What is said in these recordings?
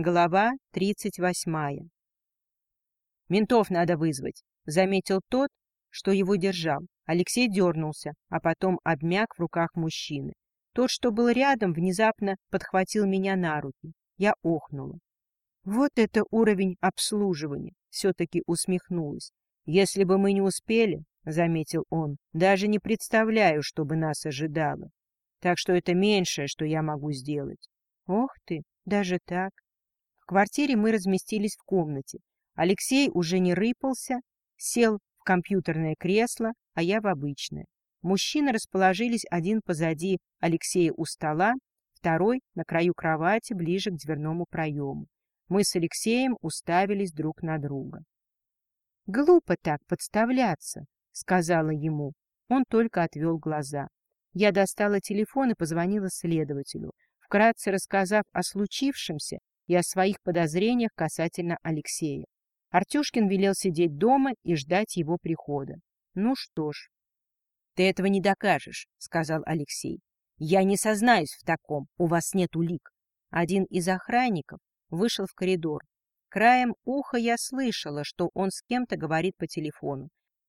Глава тридцать восьмая. «Ментов надо вызвать», — заметил тот, что его держал. Алексей дернулся, а потом обмяк в руках мужчины. Тот, что был рядом, внезапно подхватил меня на руки. Я охнула. Вот это уровень обслуживания, все-таки усмехнулась. Если бы мы не успели, — заметил он, — даже не представляю, что бы нас ожидало. Так что это меньшее, что я могу сделать. Ох ты, даже так квартире мы разместились в комнате. Алексей уже не рыпался, сел в компьютерное кресло, а я в обычное. Мужчины расположились один позади Алексея у стола, второй на краю кровати ближе к дверному проему. Мы с Алексеем уставились друг на друга. «Глупо так подставляться», — сказала ему. Он только отвел глаза. Я достала телефон и позвонила следователю. Вкратце рассказав о случившемся, и о своих подозрениях касательно Алексея. Артюшкин велел сидеть дома и ждать его прихода. Ну что ж. — Ты этого не докажешь, — сказал Алексей. — Я не сознаюсь в таком, у вас нет улик. Один из охранников вышел в коридор. Краем уха я слышала, что он с кем-то говорит по телефону.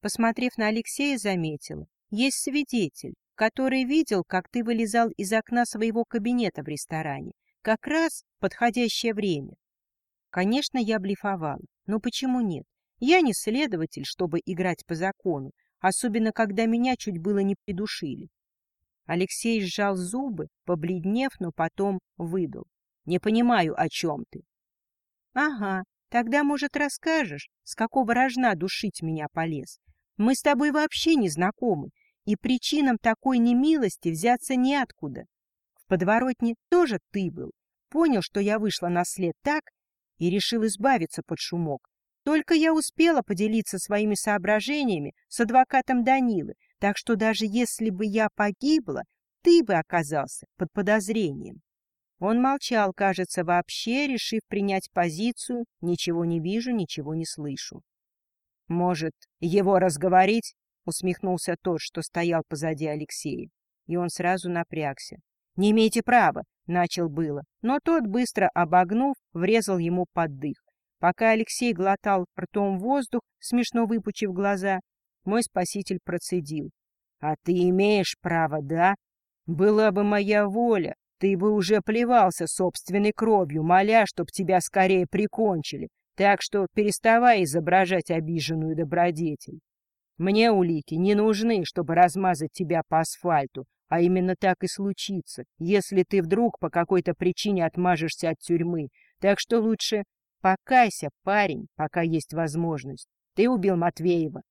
Посмотрев на Алексея, заметила. Есть свидетель, который видел, как ты вылезал из окна своего кабинета в ресторане. Как раз подходящее время. Конечно, я блефовала, но почему нет? Я не следователь, чтобы играть по закону, особенно когда меня чуть было не придушили. Алексей сжал зубы, побледнев, но потом выдал. Не понимаю, о чем ты. Ага, тогда, может, расскажешь, с какого рожна душить меня полез. Мы с тобой вообще не знакомы, и причинам такой немилости взяться неоткуда подворотне тоже ты был. Понял, что я вышла на след так и решил избавиться под шумок. Только я успела поделиться своими соображениями с адвокатом Данилы, так что даже если бы я погибла, ты бы оказался под подозрением. Он молчал, кажется, вообще, решив принять позицию «ничего не вижу, ничего не слышу». «Может, его разговорить?» — усмехнулся тот, что стоял позади Алексея. И он сразу напрягся. «Не имеете права», — начал было, но тот, быстро обогнув, врезал ему под дых. Пока Алексей глотал ртом воздух, смешно выпучив глаза, мой спаситель процедил. «А ты имеешь право, да? Была бы моя воля, ты бы уже плевался собственной кровью, моля, чтоб тебя скорее прикончили, так что переставай изображать обиженную добродетель. Мне улики не нужны, чтобы размазать тебя по асфальту, а именно так и случится, если ты вдруг по какой-то причине отмажешься от тюрьмы. Так что лучше покайся, парень, пока есть возможность. Ты убил Матвеева.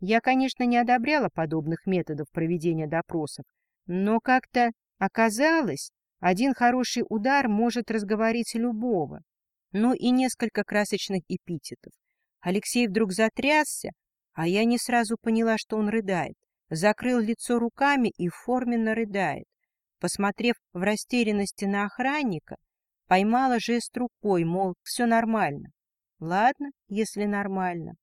Я, конечно, не одобряла подобных методов проведения допросов, но как-то оказалось, один хороший удар может разговорить любого. Ну и несколько красочных эпитетов. Алексей вдруг затрясся, а я не сразу поняла, что он рыдает закрыл лицо руками и форменно рыдает. Посмотрев в растерянности на охранника, поймала жест рукой, мол, все нормально. Ладно, если нормально.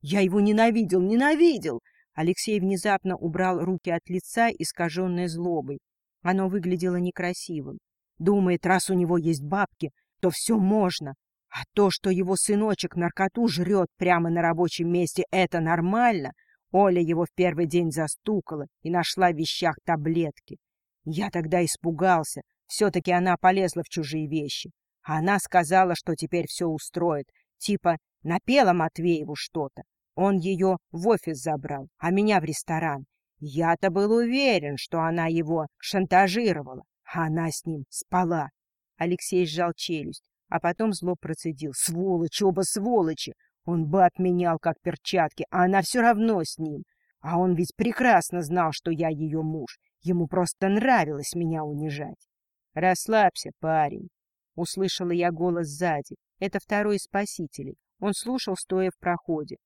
Я его ненавидел, ненавидел! Алексей внезапно убрал руки от лица, искаженной злобой. Оно выглядело некрасивым. Думает, раз у него есть бабки, то все можно. А то, что его сыночек наркоту жрет прямо на рабочем месте, это нормально — Оля его в первый день застукала и нашла в вещах таблетки. Я тогда испугался. Все-таки она полезла в чужие вещи. Она сказала, что теперь все устроит. Типа напела Матвееву что-то. Он ее в офис забрал, а меня в ресторан. Я-то был уверен, что она его шантажировала, а она с ним спала. Алексей сжал челюсть, а потом зло процедил. Сволочь, оба сволочи! Он бы отменял как перчатки, а она все равно с ним. А он ведь прекрасно знал, что я ее муж. Ему просто нравилось меня унижать. «Расслабься, парень!» — услышала я голос сзади. Это второй из спасителей. Он слушал, стоя в проходе.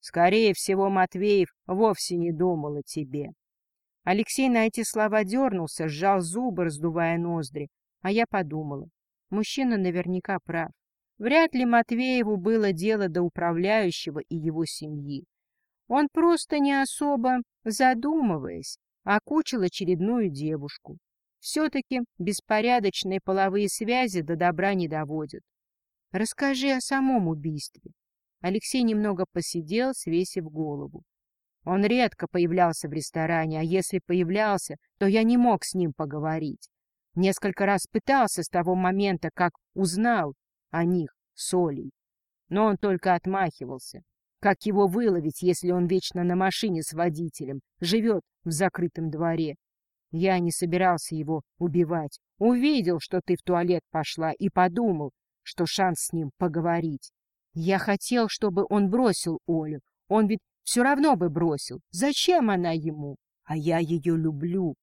«Скорее всего, Матвеев вовсе не думал о тебе». Алексей на эти слова дернулся, сжал зубы, раздувая ноздри. А я подумала. Мужчина наверняка прав. Вряд ли Матвееву было дело до управляющего и его семьи. Он просто не особо задумываясь, окучил очередную девушку. Все-таки беспорядочные половые связи до добра не доводят. Расскажи о самом убийстве. Алексей немного посидел, свесив голову. Он редко появлялся в ресторане, а если появлялся, то я не мог с ним поговорить. Несколько раз пытался с того момента, как узнал о них с Олей. Но он только отмахивался. Как его выловить, если он вечно на машине с водителем, живет в закрытом дворе? Я не собирался его убивать. Увидел, что ты в туалет пошла, и подумал, что шанс с ним поговорить. Я хотел, чтобы он бросил Олю. Он ведь все равно бы бросил. Зачем она ему? А я ее люблю.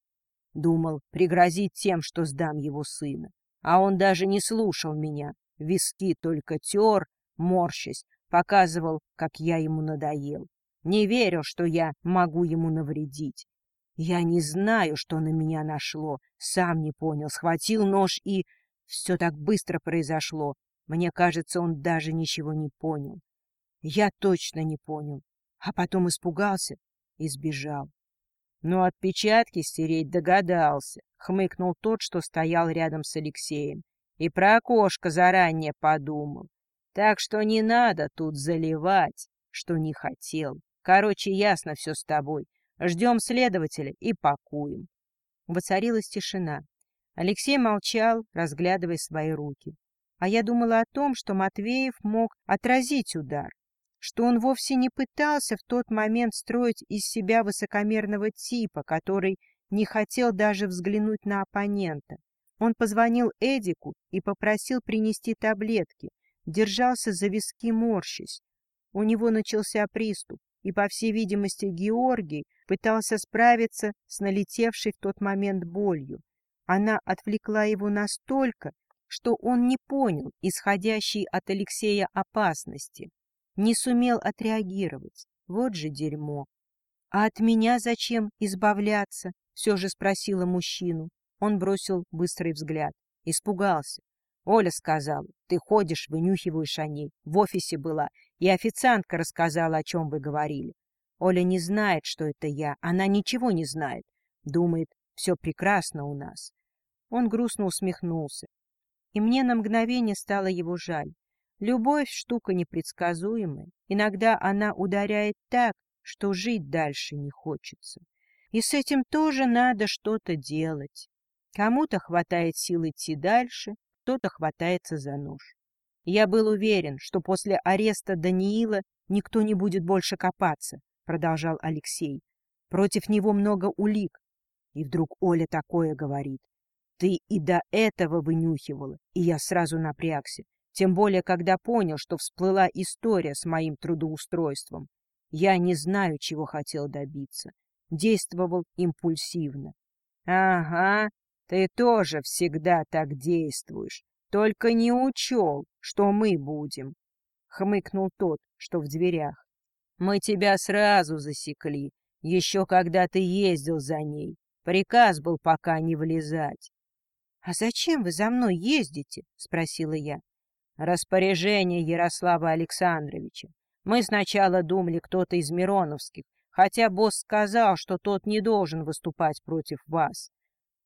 Думал пригрозить тем, что сдам его сына. А он даже не слушал меня. Виски только тер, морщась, показывал, как я ему надоел. Не верил, что я могу ему навредить. Я не знаю, что на меня нашло, сам не понял, схватил нож и... Все так быстро произошло. Мне кажется, он даже ничего не понял. Я точно не понял. А потом испугался и сбежал. Но отпечатки стереть догадался, хмыкнул тот, что стоял рядом с Алексеем. И про окошко заранее подумал. Так что не надо тут заливать, что не хотел. Короче, ясно все с тобой. Ждем следователя и пакуем. Воцарилась тишина. Алексей молчал, разглядывая свои руки. А я думала о том, что Матвеев мог отразить удар, что он вовсе не пытался в тот момент строить из себя высокомерного типа, который не хотел даже взглянуть на оппонента. Он позвонил Эдику и попросил принести таблетки, держался за виски морщись. У него начался приступ, и, по всей видимости, Георгий пытался справиться с налетевшей в тот момент болью. Она отвлекла его настолько, что он не понял исходящей от Алексея опасности, не сумел отреагировать. Вот же дерьмо. — А от меня зачем избавляться? — все же спросила мужчину. Он бросил быстрый взгляд. Испугался. Оля сказала, ты ходишь, вынюхиваешь о ней. В офисе была, и официантка рассказала, о чем вы говорили. Оля не знает, что это я. Она ничего не знает. Думает, все прекрасно у нас. Он грустно усмехнулся. И мне на мгновение стало его жаль. Любовь — штука непредсказуемая. Иногда она ударяет так, что жить дальше не хочется. И с этим тоже надо что-то делать. Кому-то хватает сил идти дальше, кто-то хватается за нож. Я был уверен, что после ареста Даниила никто не будет больше копаться, продолжал Алексей. Против него много улик. И вдруг Оля такое говорит. Ты и до этого вынюхивала, и я сразу напрягся. Тем более, когда понял, что всплыла история с моим трудоустройством. Я не знаю, чего хотел добиться. Действовал импульсивно. — Ага, ты тоже всегда так действуешь. Только не учел, что мы будем. Хмыкнул тот, что в дверях. Мы тебя сразу засекли, еще когда ты ездил за ней. Приказ был пока не влезать. — А зачем вы за мной ездите? — спросила я. — Распоряжение Ярослава Александровича. Мы сначала думали, кто-то из Мироновских, хотя босс сказал, что тот не должен выступать против вас.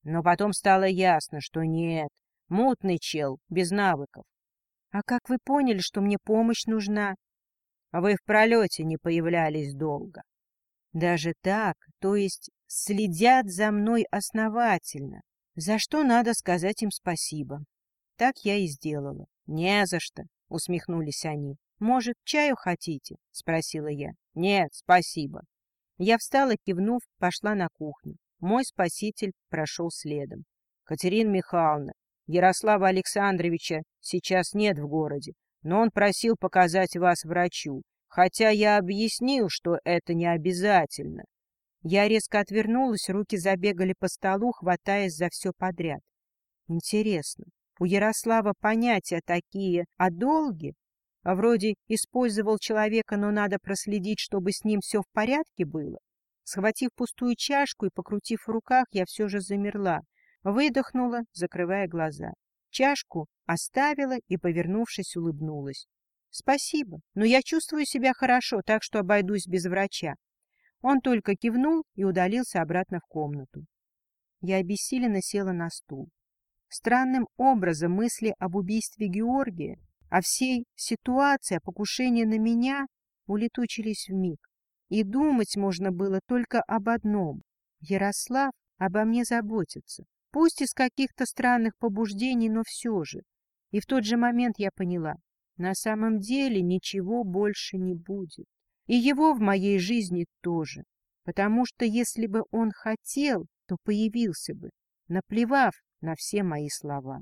Но потом стало ясно, что нет, мутный чел, без навыков. — А как вы поняли, что мне помощь нужна? — Вы в пролете не появлялись долго. — Даже так, то есть следят за мной основательно. За что надо сказать им спасибо. Так я и сделала. — Не за что, — усмехнулись они. — Может, чаю хотите? — спросила я. — Нет, спасибо. Я встала, кивнув, пошла на кухню. Мой спаситель прошел следом. — Катерина Михайловна, Ярослава Александровича сейчас нет в городе, но он просил показать вас врачу, хотя я объяснил, что это не обязательно. Я резко отвернулась, руки забегали по столу, хватаясь за все подряд. Интересно, у Ярослава понятия такие о долге? А вроде использовал человека, но надо проследить, чтобы с ним все в порядке было. Схватив пустую чашку и покрутив в руках, я все же замерла, выдохнула, закрывая глаза. Чашку оставила и, повернувшись, улыбнулась. — Спасибо, но я чувствую себя хорошо, так что обойдусь без врача. Он только кивнул и удалился обратно в комнату. Я обессиленно села на стул. Странным образом мысли об убийстве Георгия а всей ситуация, покушение на меня улетучились в миг. И думать можно было только об одном. Ярослав обо мне заботится. Пусть из каких-то странных побуждений, но все же. И в тот же момент я поняла, на самом деле ничего больше не будет. И его в моей жизни тоже. Потому что если бы он хотел, то появился бы, наплевав на все мои слова.